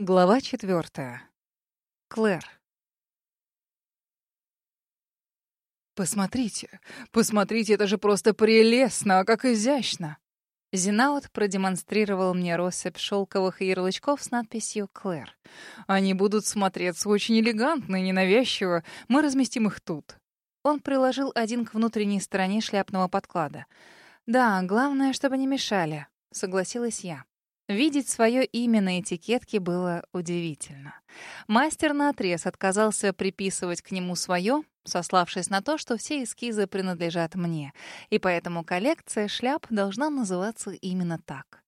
Глава четвертая. Клэр. «Посмотрите, посмотрите, это же просто прелестно, а как изящно!» Зинаут продемонстрировал мне россыпь шелковых ярлычков с надписью «Клэр». «Они будут смотреться очень элегантно и ненавязчиво. Мы разместим их тут». Он приложил один к внутренней стороне шляпного подклада. «Да, главное, чтобы не мешали», — согласилась я. Видеть свое имя на этикетке было удивительно. Мастер наотрез отказался приписывать к нему свое, сославшись на то, что все эскизы принадлежат мне, и поэтому коллекция шляп должна называться именно так.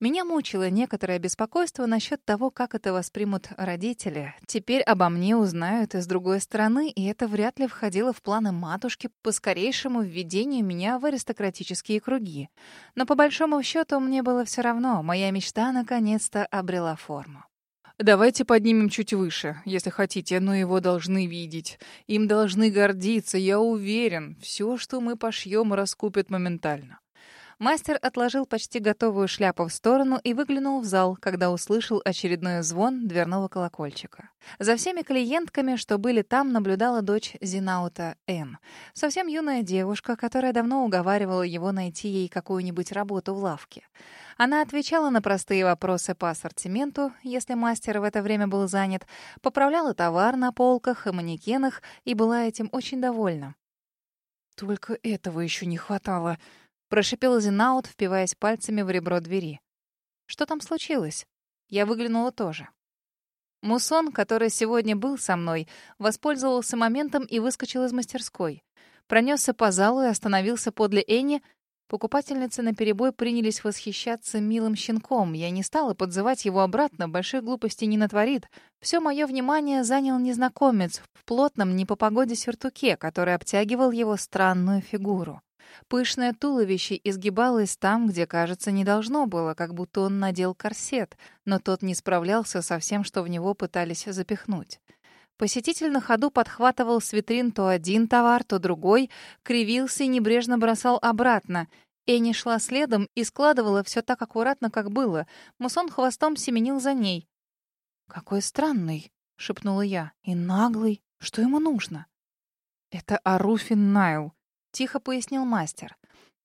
Меня мучило некоторое беспокойство насчет того, как это воспримут родители. Теперь обо мне узнают и с другой стороны, и это вряд ли входило в планы матушки по скорейшему введению меня в аристократические круги. Но по большому счету мне было все равно, моя мечта наконец-то обрела форму. Давайте поднимем чуть выше, если хотите, но его должны видеть. Им должны гордиться, я уверен. Все, что мы пошьем, раскупят моментально. Мастер отложил почти готовую шляпу в сторону и выглянул в зал, когда услышал очередной звон дверного колокольчика. За всеми клиентками, что были там, наблюдала дочь Зинаута Н. Совсем юная девушка, которая давно уговаривала его найти ей какую-нибудь работу в лавке. Она отвечала на простые вопросы по ассортименту, если мастер в это время был занят, поправляла товар на полках и манекенах и была этим очень довольна. «Только этого еще не хватало», Прошипел Зинаут, впиваясь пальцами в ребро двери. Что там случилось? Я выглянула тоже. Мусон, который сегодня был со мной, воспользовался моментом и выскочил из мастерской. Пронесся по залу и остановился подле Энни. Покупательницы наперебой принялись восхищаться милым щенком. Я не стала подзывать его обратно, больших глупостей не натворит. Все мое внимание занял незнакомец в плотном, не по погоде сюртуке, который обтягивал его странную фигуру. Пышное туловище изгибалось там, где, кажется, не должно было, как будто он надел корсет, но тот не справлялся со всем, что в него пытались запихнуть. Посетитель на ходу подхватывал с витрин то один товар, то другой, кривился и небрежно бросал обратно. Эни шла следом и складывала все так аккуратно, как было. Мусон хвостом семенил за ней. «Какой странный!» — шепнула я. «И наглый. Что ему нужно?» «Это Аруфин Найл», тихо пояснил мастер.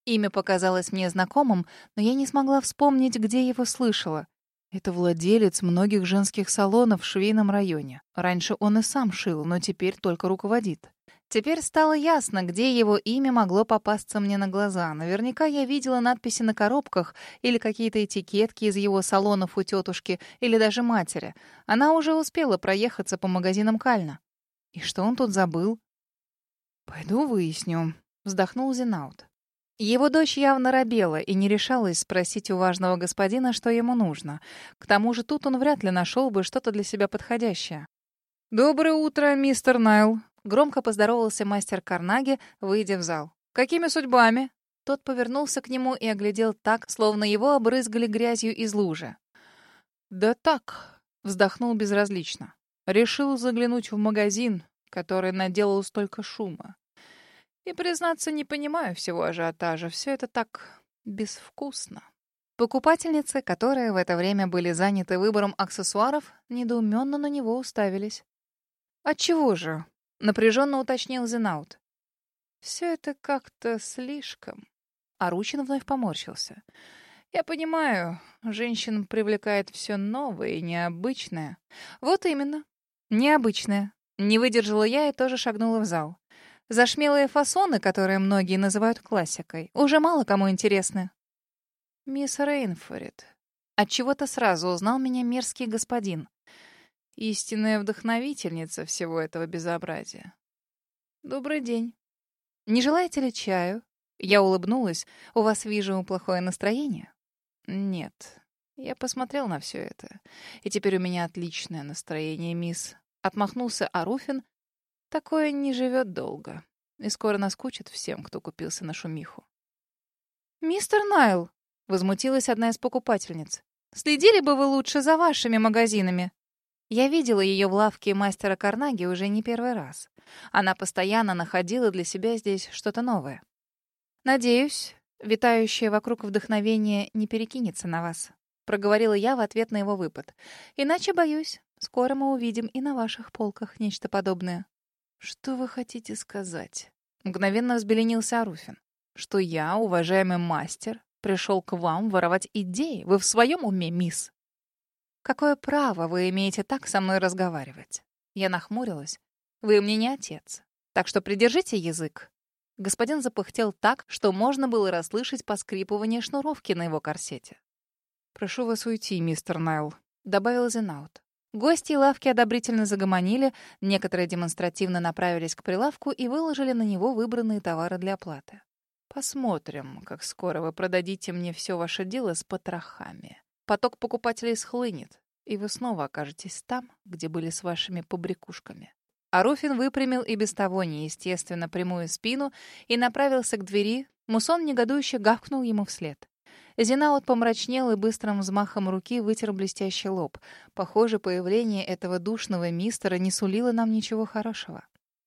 Имя показалось мне знакомым, но я не смогла вспомнить, где его слышала. Это владелец многих женских салонов в швейном районе. Раньше он и сам шил, но теперь только руководит. Теперь стало ясно, где его имя могло попасться мне на глаза. Наверняка я видела надписи на коробках или какие-то этикетки из его салонов у тетушки или даже матери. Она уже успела проехаться по магазинам Кальна. И что он тут забыл? «Пойду выясню», вздохнул Зинаут. Его дочь явно робела и не решалась спросить у важного господина, что ему нужно. К тому же тут он вряд ли нашел бы что-то для себя подходящее. «Доброе утро, мистер Найл!» — громко поздоровался мастер Карнаги, выйдя в зал. «Какими судьбами?» Тот повернулся к нему и оглядел так, словно его обрызгали грязью из лужи. «Да так», — вздохнул безразлично. «Решил заглянуть в магазин, который наделал столько шума. И, признаться, не понимаю всего ажиотажа. Все это так безвкусно. Покупательницы, которые в это время были заняты выбором аксессуаров, недоуменно на него уставились. «Отчего же?» — напряженно уточнил Зинаут. «Все это как-то слишком». А Ручин вновь поморщился. «Я понимаю, женщин привлекает все новое и необычное». «Вот именно. Необычное». Не выдержала я и тоже шагнула в зал. Зашмелые фасоны, которые многие называют классикой, уже мало кому интересны. Мисс Рейнфорд. Отчего-то сразу узнал меня мерзкий господин. Истинная вдохновительница всего этого безобразия. Добрый день. Не желаете ли чаю? Я улыбнулась. У вас, вижу, плохое настроение? Нет. Я посмотрел на все это. И теперь у меня отличное настроение, мисс. Отмахнулся Аруфин, Такое не живет долго. И скоро наскучит всем, кто купился на шумиху. «Мистер Найл!» — возмутилась одна из покупательниц. «Следили бы вы лучше за вашими магазинами!» Я видела ее в лавке мастера Карнаги уже не первый раз. Она постоянно находила для себя здесь что-то новое. «Надеюсь, витающее вокруг вдохновение не перекинется на вас». — проговорила я в ответ на его выпад. «Иначе, боюсь, скоро мы увидим и на ваших полках нечто подобное». «Что вы хотите сказать?» Мгновенно взбеленился Аруфин. «Что я, уважаемый мастер, пришел к вам воровать идеи? Вы в своем уме, мисс?» «Какое право вы имеете так со мной разговаривать?» Я нахмурилась. «Вы мне не отец, так что придержите язык». Господин запыхтел так, что можно было расслышать поскрипывание шнуровки на его корсете. «Прошу вас уйти, мистер Найл», — добавил Зенаут. Гости лавки одобрительно загомонили, некоторые демонстративно направились к прилавку и выложили на него выбранные товары для оплаты. «Посмотрим, как скоро вы продадите мне все ваше дело с потрохами. Поток покупателей схлынет, и вы снова окажетесь там, где были с вашими побрякушками». Аруфин выпрямил и без того неестественно прямую спину и направился к двери. Мусон негодующе гавкнул ему вслед. Зинаут помрачнел и быстрым взмахом руки вытер блестящий лоб. Похоже, появление этого душного мистера не сулило нам ничего хорошего.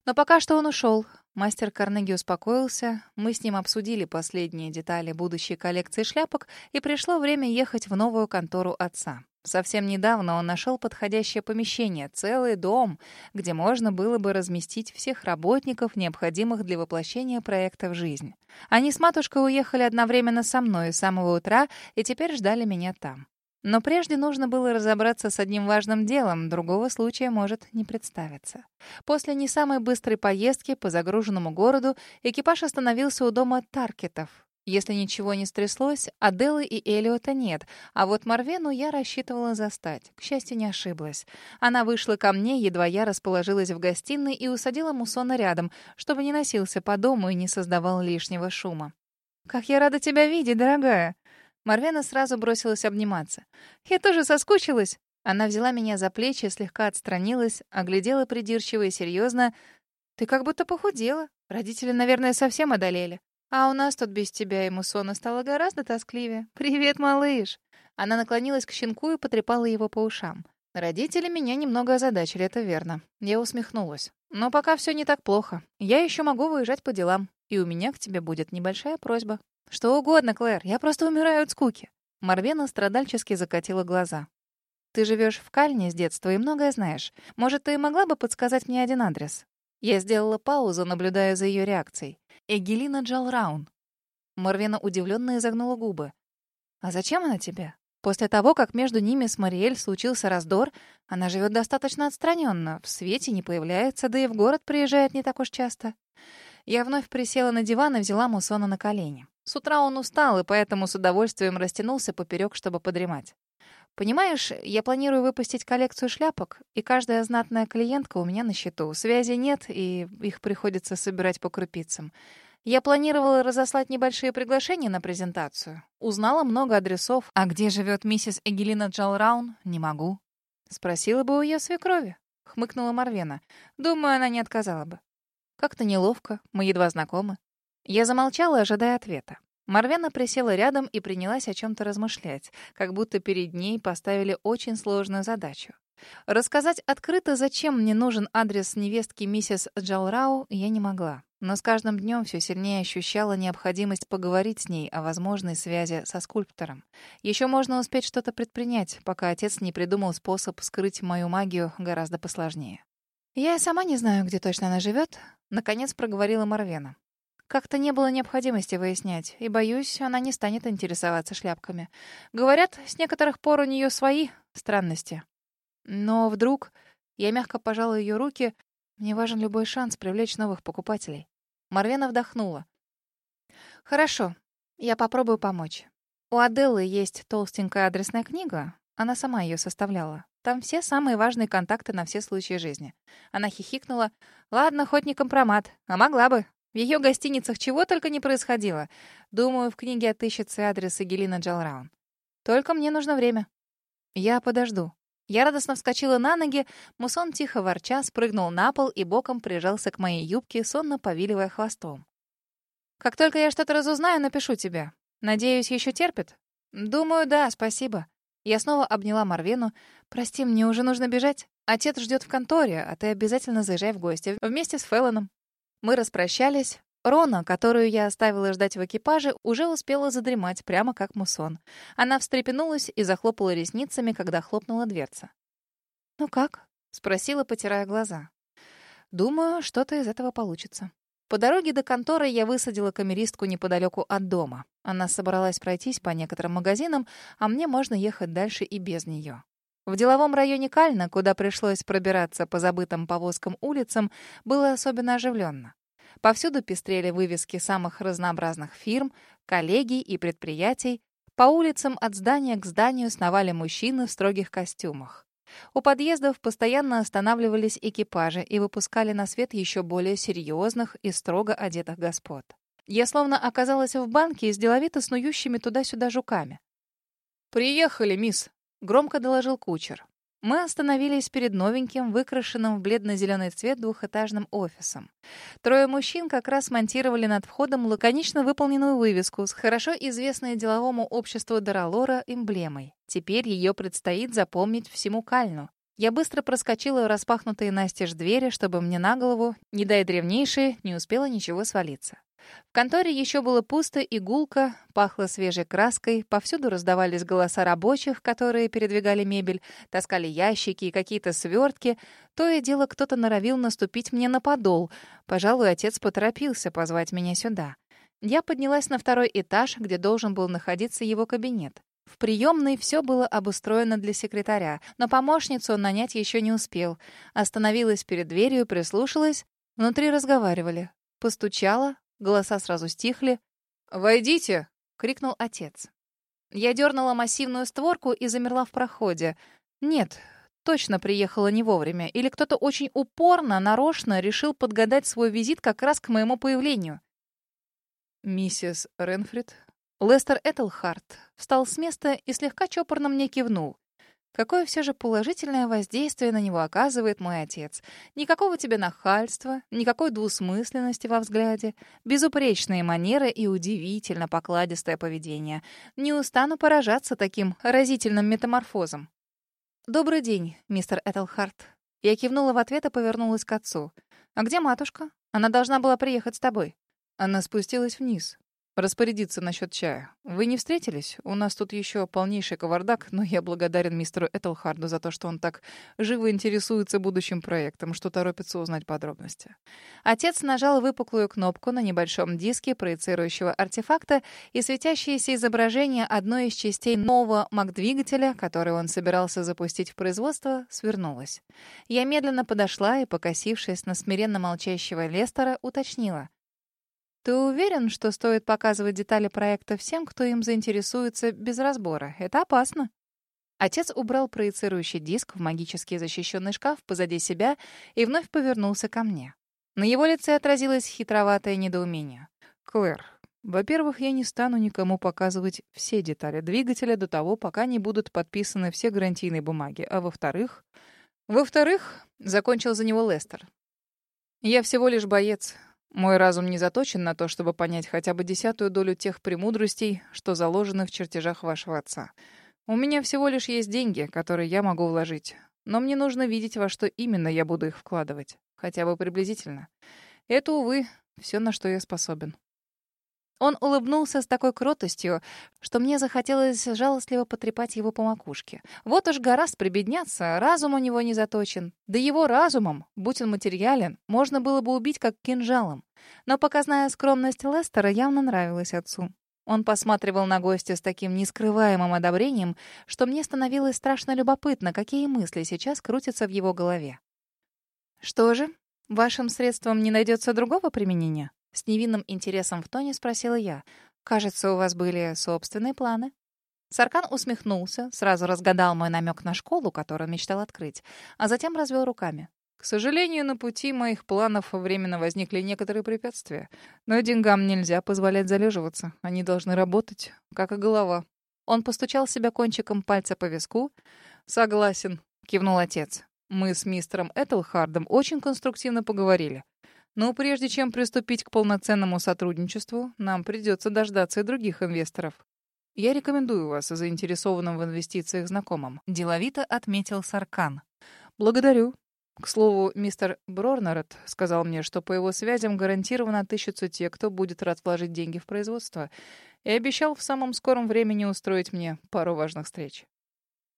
Но пока что он ушел. Мастер Карнеги успокоился. Мы с ним обсудили последние детали будущей коллекции шляпок, и пришло время ехать в новую контору отца. Совсем недавно он нашел подходящее помещение, целый дом, где можно было бы разместить всех работников, необходимых для воплощения проекта в жизнь. Они с матушкой уехали одновременно со мной с самого утра и теперь ждали меня там. Но прежде нужно было разобраться с одним важным делом, другого случая может не представиться. После не самой быстрой поездки по загруженному городу экипаж остановился у дома Таркетов, если ничего не стряслось, Аделы и Элиота нет, а вот Марвену я рассчитывала застать. К счастью, не ошиблась. Она вышла ко мне, едва я расположилась в гостиной и усадила Мусона рядом, чтобы не носился по дому и не создавал лишнего шума. «Как я рада тебя видеть, дорогая!» Марвена сразу бросилась обниматься. «Я тоже соскучилась!» Она взяла меня за плечи, слегка отстранилась, оглядела придирчиво и серьезно. «Ты как будто похудела. Родители, наверное, совсем одолели. А у нас тут без тебя ему сона стало гораздо тоскливее. Привет, малыш!» Она наклонилась к щенку и потрепала его по ушам. Родители меня немного озадачили, это верно. Я усмехнулась. Но пока все не так плохо. Я еще могу выезжать по делам. И у меня к тебе будет небольшая просьба. Что угодно, Клэр, я просто умираю от скуки. Марвена страдальчески закатила глаза. Ты живешь в Кальне с детства и многое знаешь. Может, ты могла бы подсказать мне один адрес? Я сделала паузу, наблюдая за ее реакцией. Эгелина Джалраун. Марвена удивленно изогнула губы. «А зачем она тебе? После того, как между ними с Мариэль случился раздор, она живет достаточно отстраненно, в свете не появляется, да и в город приезжает не так уж часто». Я вновь присела на диван и взяла Мусона на колени. С утра он устал, и поэтому с удовольствием растянулся поперек, чтобы подремать. Понимаешь, я планирую выпустить коллекцию шляпок, и каждая знатная клиентка у меня на счету. Связи нет, и их приходится собирать по крупицам. Я планировала разослать небольшие приглашения на презентацию. Узнала много адресов. А где живет миссис Эгелина Джалраун, не могу. Спросила бы у ее свекрови. Хмыкнула Марвена. Думаю, она не отказала бы. Как-то неловко, мы едва знакомы. Я замолчала, ожидая ответа. Марвена присела рядом и принялась о чем-то размышлять, как будто перед ней поставили очень сложную задачу. Рассказать открыто, зачем мне нужен адрес невестки миссис Джалрау, я не могла. Но с каждым днем все сильнее ощущала необходимость поговорить с ней о возможной связи со скульптором. Еще можно успеть что-то предпринять, пока отец не придумал способ скрыть мою магию гораздо посложнее. «Я сама не знаю, где точно она живет», — наконец проговорила Марвена. Как-то не было необходимости выяснять, и, боюсь, она не станет интересоваться шляпками. Говорят, с некоторых пор у нее свои странности. Но вдруг... Я мягко пожала ее руки. Мне важен любой шанс привлечь новых покупателей. Марвена вдохнула. «Хорошо, я попробую помочь. У Аделлы есть толстенькая адресная книга. Она сама ее составляла. Там все самые важные контакты на все случаи жизни. Она хихикнула. «Ладно, хоть не компромат, а могла бы. В ее гостиницах чего только не происходило. Думаю, в книге отыщется адрес Эгелина Джалраун. Только мне нужно время. Я подожду. Я радостно вскочила на ноги, Мусон тихо ворча спрыгнул на пол и боком прижался к моей юбке, сонно повиливая хвостом. «Как только я что-то разузнаю, напишу тебе. Надеюсь, еще терпит?» «Думаю, да, спасибо». Я снова обняла Марвену. «Прости, мне уже нужно бежать. Отец ждет в конторе, а ты обязательно заезжай в гости вместе с Феллоном». Мы распрощались. Рона, которую я оставила ждать в экипаже, уже успела задремать, прямо как мусон. Она встрепенулась и захлопала ресницами, когда хлопнула дверца. «Ну как?» — спросила, потирая глаза. «Думаю, что-то из этого получится». По дороге до конторы я высадила камеристку неподалеку от дома. Она собралась пройтись по некоторым магазинам, а мне можно ехать дальше и без нее. В деловом районе Кальна, куда пришлось пробираться по забытым повозкам улицам, было особенно оживленно. Повсюду пестрели вывески самых разнообразных фирм, коллегий и предприятий. По улицам от здания к зданию сновали мужчины в строгих костюмах. У подъездов постоянно останавливались экипажи и выпускали на свет еще более серьезных и строго одетых господ. Я словно оказалась в банке с деловито снующими туда-сюда жуками. «Приехали, мисс», — громко доложил кучер. Мы остановились перед новеньким, выкрашенным в бледно-зеленый цвет двухэтажным офисом. Трое мужчин как раз монтировали над входом лаконично выполненную вывеску с хорошо известной деловому обществу Доралора эмблемой. Теперь ее предстоит запомнить всему Кальну. Я быстро проскочила распахнутые настежь двери, чтобы мне на голову, не дай древнейшие, не успело ничего свалиться. В конторе еще было пусто и гулко, пахло свежей краской, повсюду раздавались голоса рабочих, которые передвигали мебель, таскали ящики и какие-то свертки. То и дело кто-то норовил наступить мне на подол. Пожалуй, отец поторопился позвать меня сюда. Я поднялась на второй этаж, где должен был находиться его кабинет. В приемной все было обустроено для секретаря, но помощницу он нанять еще не успел. Остановилась перед дверью, прислушалась. Внутри разговаривали. Постучала, Голоса сразу стихли. «Войдите!» — крикнул отец. Я дернула массивную створку и замерла в проходе. Нет, точно приехала не вовремя. Или кто-то очень упорно, нарочно решил подгадать свой визит как раз к моему появлению. «Миссис Ренфрид?» Лестер Этельхарт встал с места и слегка чопорно мне кивнул. Какое все же положительное воздействие на него оказывает мой отец. Никакого тебе нахальства, никакой двусмысленности во взгляде, безупречные манеры и удивительно покладистое поведение. Не устану поражаться таким разительным метаморфозом. «Добрый день, мистер Этельхарт». Я кивнула в ответ и повернулась к отцу. «А где матушка? Она должна была приехать с тобой». Она спустилась вниз распорядиться насчет чая. Вы не встретились? У нас тут еще полнейший кавардак, но я благодарен мистеру Этельхарду за то, что он так живо интересуется будущим проектом, что торопится узнать подробности. Отец нажал выпуклую кнопку на небольшом диске проецирующего артефакта, и светящееся изображение одной из частей нового маг-двигателя, который он собирался запустить в производство, свернулось. Я медленно подошла и, покосившись на смиренно молчащего Лестера, уточнила. Ты уверен, что стоит показывать детали проекта всем, кто им заинтересуется без разбора? Это опасно. Отец убрал проецирующий диск в магически защищенный шкаф позади себя и вновь повернулся ко мне. На его лице отразилось хитроватое недоумение. «Клэр, во-первых, я не стану никому показывать все детали двигателя до того, пока не будут подписаны все гарантийные бумаги. А во-вторых... Во-вторых, закончил за него Лестер. Я всего лишь боец. Мой разум не заточен на то, чтобы понять хотя бы десятую долю тех премудростей, что заложены в чертежах вашего отца. У меня всего лишь есть деньги, которые я могу вложить. Но мне нужно видеть, во что именно я буду их вкладывать. Хотя бы приблизительно. Это, увы, все, на что я способен. Он улыбнулся с такой кротостью, что мне захотелось жалостливо потрепать его по макушке. Вот уж гораздо прибедняться, разум у него не заточен. Да его разумом, будь он материален, можно было бы убить как кинжалом. Но показная скромность Лестера явно нравилась отцу. Он посматривал на гостя с таким нескрываемым одобрением, что мне становилось страшно любопытно, какие мысли сейчас крутятся в его голове. «Что же, вашим средством не найдется другого применения?» С невинным интересом в тоне спросила я. «Кажется, у вас были собственные планы?» Саркан усмехнулся, сразу разгадал мой намек на школу, которую мечтал открыть, а затем развел руками. К сожалению, на пути моих планов временно возникли некоторые препятствия. Но деньгам нельзя позволять залеживаться. Они должны работать, как и голова. Он постучал себя кончиком пальца по виску. «Согласен», — кивнул отец. «Мы с мистером Этельхардом очень конструктивно поговорили. Но прежде чем приступить к полноценному сотрудничеству, нам придется дождаться и других инвесторов. Я рекомендую вас заинтересованным в инвестициях знакомым», — деловито отметил Саркан. «Благодарю». К слову, мистер Брорнерет сказал мне, что по его связям гарантированно отыщутся те, кто будет рад вложить деньги в производство, и обещал в самом скором времени устроить мне пару важных встреч.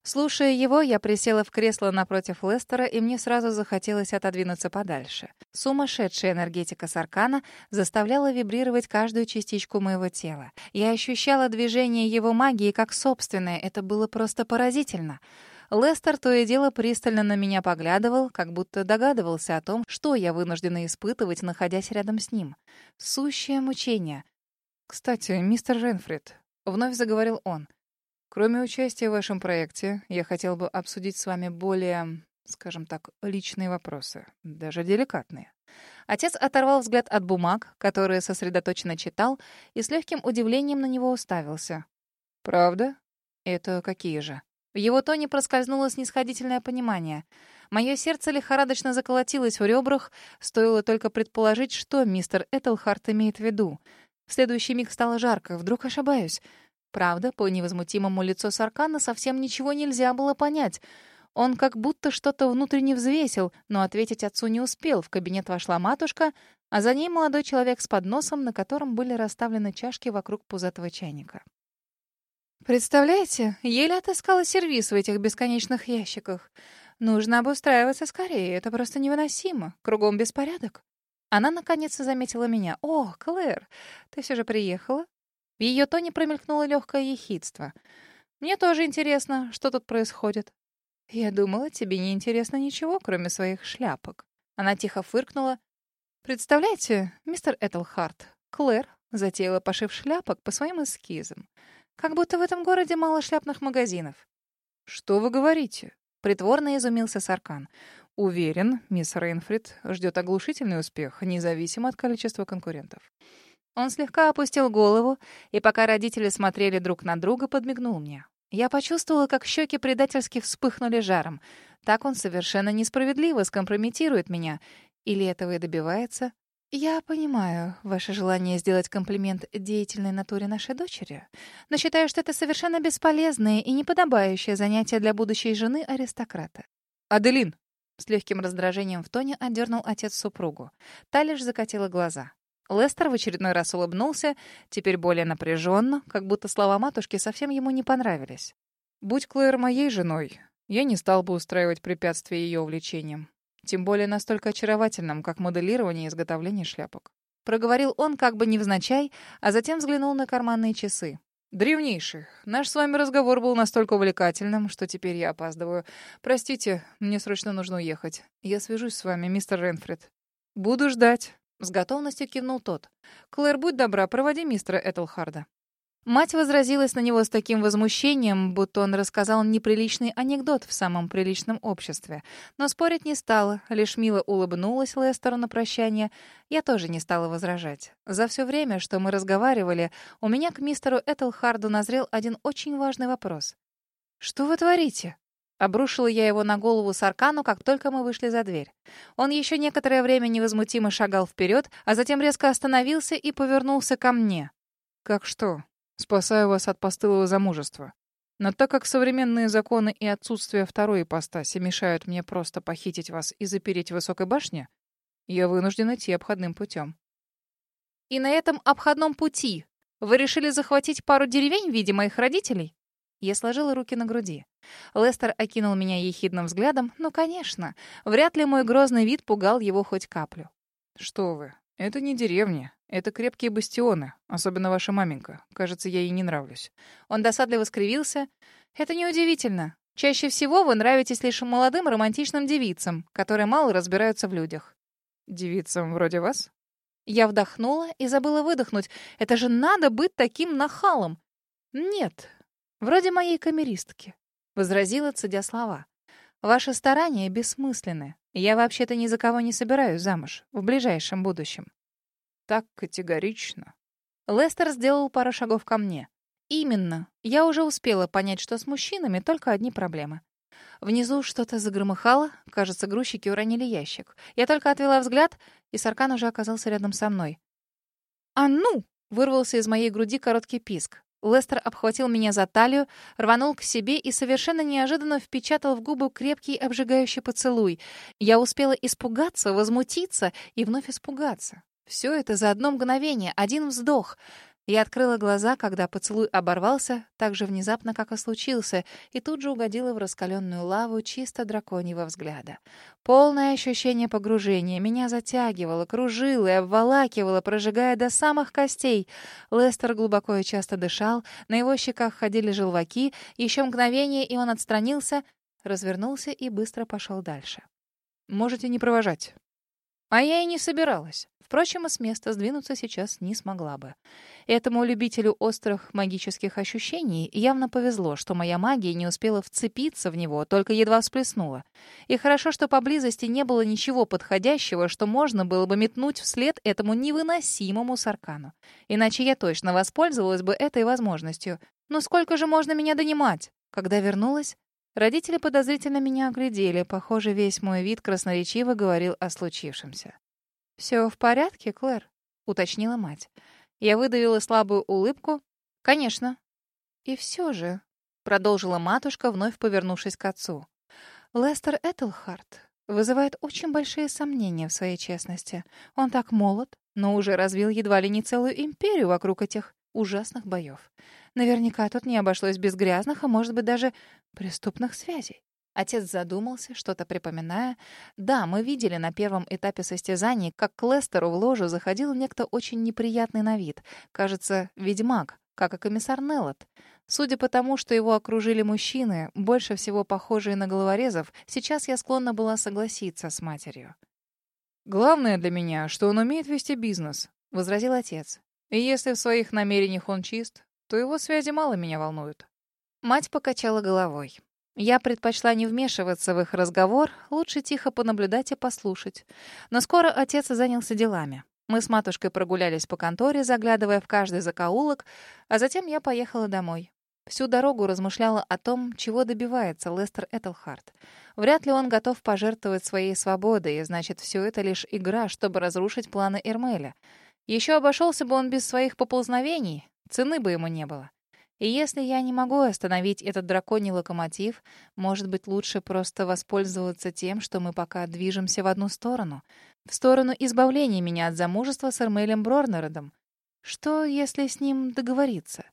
Слушая его, я присела в кресло напротив Лестера, и мне сразу захотелось отодвинуться подальше. Сумасшедшая энергетика Саркана заставляла вибрировать каждую частичку моего тела. Я ощущала движение его магии как собственное. Это было просто поразительно. Лестер то и дело пристально на меня поглядывал, как будто догадывался о том, что я вынуждена испытывать, находясь рядом с ним. Сущее мучение. «Кстати, мистер Ренфрид», — вновь заговорил он, — Кроме участия в вашем проекте, я хотел бы обсудить с вами более, скажем так, личные вопросы, даже деликатные. Отец оторвал взгляд от бумаг, которые сосредоточенно читал, и с легким удивлением на него уставился. «Правда? Это какие же?» В его тоне проскользнуло снисходительное понимание. Мое сердце лихорадочно заколотилось в ребрах, стоило только предположить, что мистер Этельхарт имеет в виду. В следующий миг стало жарко, вдруг ошибаюсь. Правда, по невозмутимому лицу Саркана совсем ничего нельзя было понять. Он как будто что-то внутренне взвесил, но ответить отцу не успел. В кабинет вошла матушка, а за ней молодой человек с подносом, на котором были расставлены чашки вокруг пузатого чайника. «Представляете, еле отыскала сервис в этих бесконечных ящиках. Нужно обустраиваться скорее, это просто невыносимо. Кругом беспорядок». Она наконец заметила меня. «О, Клэр, ты все же приехала? В ее тоне промелькнуло легкое ехидство. «Мне тоже интересно, что тут происходит». «Я думала, тебе не интересно ничего, кроме своих шляпок». Она тихо фыркнула. «Представляете, мистер Этельхарт, Клэр затеяла пошив шляпок по своим эскизам. Как будто в этом городе мало шляпных магазинов». «Что вы говорите?» Притворно изумился Саркан. «Уверен, мисс Рейнфрид ждет оглушительный успех, независимо от количества конкурентов». Он слегка опустил голову, и пока родители смотрели друг на друга, подмигнул мне. Я почувствовала, как щеки предательски вспыхнули жаром. Так он совершенно несправедливо скомпрометирует меня. Или этого и добивается? Я понимаю ваше желание сделать комплимент деятельной натуре нашей дочери, но считаю, что это совершенно бесполезное и неподобающее занятие для будущей жены аристократа. «Аделин!» — с легким раздражением в тоне отдернул отец супругу. Та лишь закатила глаза. Лестер в очередной раз улыбнулся, теперь более напряженно, как будто слова матушки совсем ему не понравились. «Будь Клэр моей женой, я не стал бы устраивать препятствия ее увлечениям. Тем более настолько очаровательным, как моделирование и изготовление шляпок». Проговорил он как бы невзначай, а затем взглянул на карманные часы. «Древнейших. Наш с вами разговор был настолько увлекательным, что теперь я опаздываю. Простите, мне срочно нужно уехать. Я свяжусь с вами, мистер Ренфрид. Буду ждать». С готовностью кивнул тот. «Клэр, будь добра, проводи мистера Этельхарда». Мать возразилась на него с таким возмущением, будто он рассказал неприличный анекдот в самом приличном обществе. Но спорить не стала, лишь мило улыбнулась Лестеру на прощание. Я тоже не стала возражать. За все время, что мы разговаривали, у меня к мистеру Этельхарду назрел один очень важный вопрос. «Что вы творите?» Обрушила я его на голову Саркану, как только мы вышли за дверь. Он еще некоторое время невозмутимо шагал вперед, а затем резко остановился и повернулся ко мне. «Как что? Спасаю вас от постылого замужества. Но так как современные законы и отсутствие второй ипостаси мешают мне просто похитить вас и запереть в высокой башне, я вынужден идти обходным путем». «И на этом обходном пути вы решили захватить пару деревень в виде моих родителей?» Я сложила руки на груди. Лестер окинул меня ехидным взглядом. Ну, конечно. Вряд ли мой грозный вид пугал его хоть каплю. «Что вы? Это не деревня. Это крепкие бастионы. Особенно ваша маменька. Кажется, я ей не нравлюсь». Он досадливо скривился. «Это неудивительно. Чаще всего вы нравитесь лишь молодым романтичным девицам, которые мало разбираются в людях». «Девицам вроде вас?» Я вдохнула и забыла выдохнуть. «Это же надо быть таким нахалом!» «Нет, Вроде моей камеристки, возразила, цедя слова. Ваши старания бессмысленны. Я вообще-то ни за кого не собираюсь замуж в ближайшем будущем. Так категорично. Лестер сделал пару шагов ко мне. Именно. Я уже успела понять, что с мужчинами только одни проблемы. Внизу что-то загромыхало, кажется, грузчики уронили ящик. Я только отвела взгляд, и Саркан уже оказался рядом со мной. «А ну!» — вырвался из моей груди короткий писк. Лестер обхватил меня за талию, рванул к себе и совершенно неожиданно впечатал в губы крепкий обжигающий поцелуй. Я успела испугаться, возмутиться и вновь испугаться. Все это за одно мгновение, один вздох. Я открыла глаза, когда поцелуй оборвался, так же внезапно, как и случился, и тут же угодила в раскаленную лаву чисто драконьего взгляда. Полное ощущение погружения меня затягивало, кружило и обволакивало, прожигая до самых костей. Лестер глубоко и часто дышал, на его щеках ходили желваки, еще мгновение, и он отстранился, развернулся и быстро пошел дальше. «Можете не провожать». А я и не собиралась. Впрочем, и с места сдвинуться сейчас не смогла бы. Этому любителю острых магических ощущений явно повезло, что моя магия не успела вцепиться в него, только едва всплеснула. И хорошо, что поблизости не было ничего подходящего, что можно было бы метнуть вслед этому невыносимому саркану. Иначе я точно воспользовалась бы этой возможностью. Но сколько же можно меня донимать? Когда вернулась, родители подозрительно меня оглядели. Похоже, весь мой вид красноречиво говорил о случившемся. «Все в порядке, Клэр?» — уточнила мать. Я выдавила слабую улыбку. «Конечно». «И все же», — продолжила матушка, вновь повернувшись к отцу. «Лестер Этельхарт вызывает очень большие сомнения в своей честности. Он так молод, но уже развил едва ли не целую империю вокруг этих ужасных боев. Наверняка тут не обошлось без грязных, а может быть даже преступных связей. Отец задумался, что-то припоминая. Да, мы видели на первом этапе состязаний, как к Лестеру в ложу заходил некто очень неприятный на вид. Кажется, ведьмак, как и комиссар Неллот. Судя по тому, что его окружили мужчины, больше всего похожие на головорезов, сейчас я склонна была согласиться с матерью. «Главное для меня, что он умеет вести бизнес», — возразил отец. «И если в своих намерениях он чист, то его связи мало меня волнуют». Мать покачала головой. Я предпочла не вмешиваться в их разговор, лучше тихо понаблюдать и послушать. Но скоро отец занялся делами. Мы с матушкой прогулялись по конторе, заглядывая в каждый закоулок, а затем я поехала домой. Всю дорогу размышляла о том, чего добивается Лестер Этельхарт. Вряд ли он готов пожертвовать своей свободой, и значит, все это лишь игра, чтобы разрушить планы Эрмеля. Еще обошелся бы он без своих поползновений, цены бы ему не было. И если я не могу остановить этот драконий локомотив, может быть, лучше просто воспользоваться тем, что мы пока движемся в одну сторону. В сторону избавления меня от замужества с Эрмелем Брорнеродом. Что, если с ним договориться?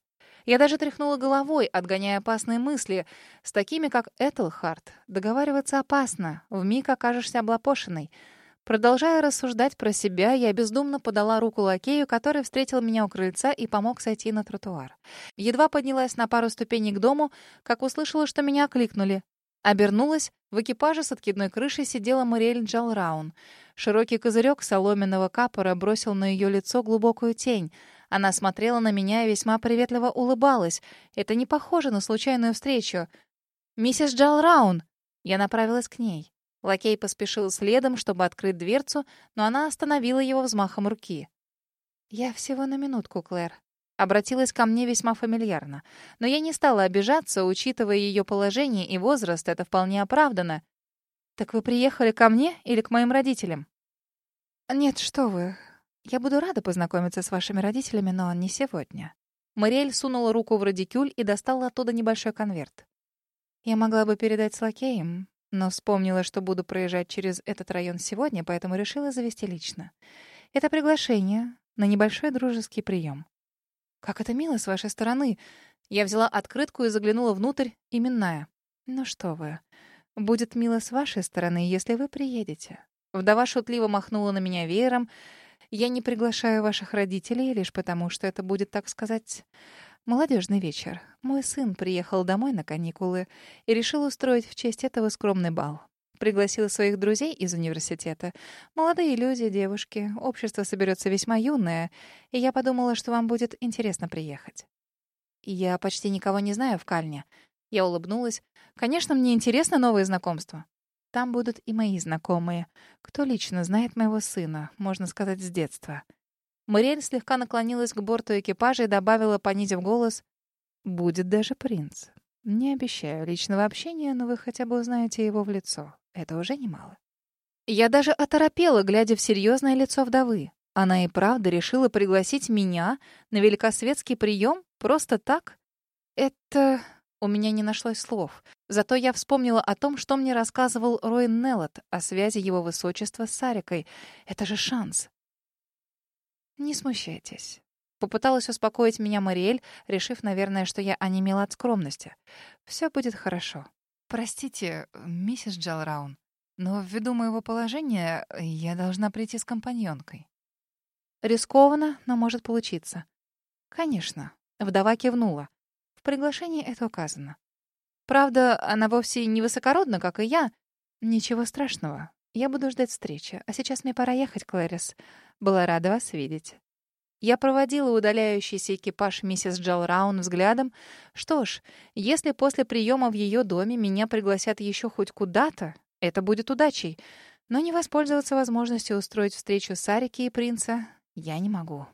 Я даже тряхнула головой, отгоняя опасные мысли. С такими, как Этельхарт, договариваться опасно, вмиг окажешься облапошенной — Продолжая рассуждать про себя, я бездумно подала руку лакею, который встретил меня у крыльца и помог сойти на тротуар. Едва поднялась на пару ступеней к дому, как услышала, что меня окликнули. Обернулась, в экипаже с откидной крышей сидела Мариэль Джалраун. Широкий козырек соломенного капора бросил на ее лицо глубокую тень. Она смотрела на меня и весьма приветливо улыбалась. Это не похоже на случайную встречу. «Миссис Джалраун!» Я направилась к ней. Лакей поспешил следом, чтобы открыть дверцу, но она остановила его взмахом руки. «Я всего на минутку, Клэр». Обратилась ко мне весьма фамильярно. Но я не стала обижаться, учитывая ее положение и возраст, это вполне оправдано. «Так вы приехали ко мне или к моим родителям?» «Нет, что вы. Я буду рада познакомиться с вашими родителями, но не сегодня». Мариэль сунула руку в радикюль и достала оттуда небольшой конверт. «Я могла бы передать с лакеем, но вспомнила, что буду проезжать через этот район сегодня, поэтому решила завести лично. Это приглашение на небольшой дружеский прием. «Как это мило с вашей стороны!» Я взяла открытку и заглянула внутрь, именная. «Ну что вы, будет мило с вашей стороны, если вы приедете». Вдова шутливо махнула на меня веером. «Я не приглашаю ваших родителей лишь потому, что это будет, так сказать, Молодежный вечер. Мой сын приехал домой на каникулы и решил устроить в честь этого скромный бал. Пригласил своих друзей из университета. Молодые люди, девушки. Общество соберется весьма юное, и я подумала, что вам будет интересно приехать. Я почти никого не знаю в Кальне. Я улыбнулась. Конечно, мне интересно новые знакомства. Там будут и мои знакомые. Кто лично знает моего сына, можно сказать, с детства. Мариэль слегка наклонилась к борту экипажа и добавила, понизив голос, «Будет даже принц. Не обещаю личного общения, но вы хотя бы узнаете его в лицо. Это уже немало». Я даже оторопела, глядя в серьезное лицо вдовы. Она и правда решила пригласить меня на великосветский прием? Просто так? Это... У меня не нашлось слов. Зато я вспомнила о том, что мне рассказывал Рой Неллот о связи его высочества с Сарикой. Это же шанс. Не смущайтесь. Попыталась успокоить меня Мариэль, решив, наверное, что я онемела от скромности. Все будет хорошо. Простите, миссис Джалраун, но ввиду моего положения я должна прийти с компаньонкой. Рискованно, но может получиться. Конечно. Вдова кивнула. В приглашении это указано. Правда, она вовсе не высокородна, как и я. Ничего страшного. Я буду ждать встречи. А сейчас мне пора ехать, Клэрис. Была рада вас видеть. Я проводила удаляющийся экипаж миссис Джалраун взглядом. Что ж, если после приема в ее доме меня пригласят еще хоть куда-то, это будет удачей. Но не воспользоваться возможностью устроить встречу Сарики и принца я не могу.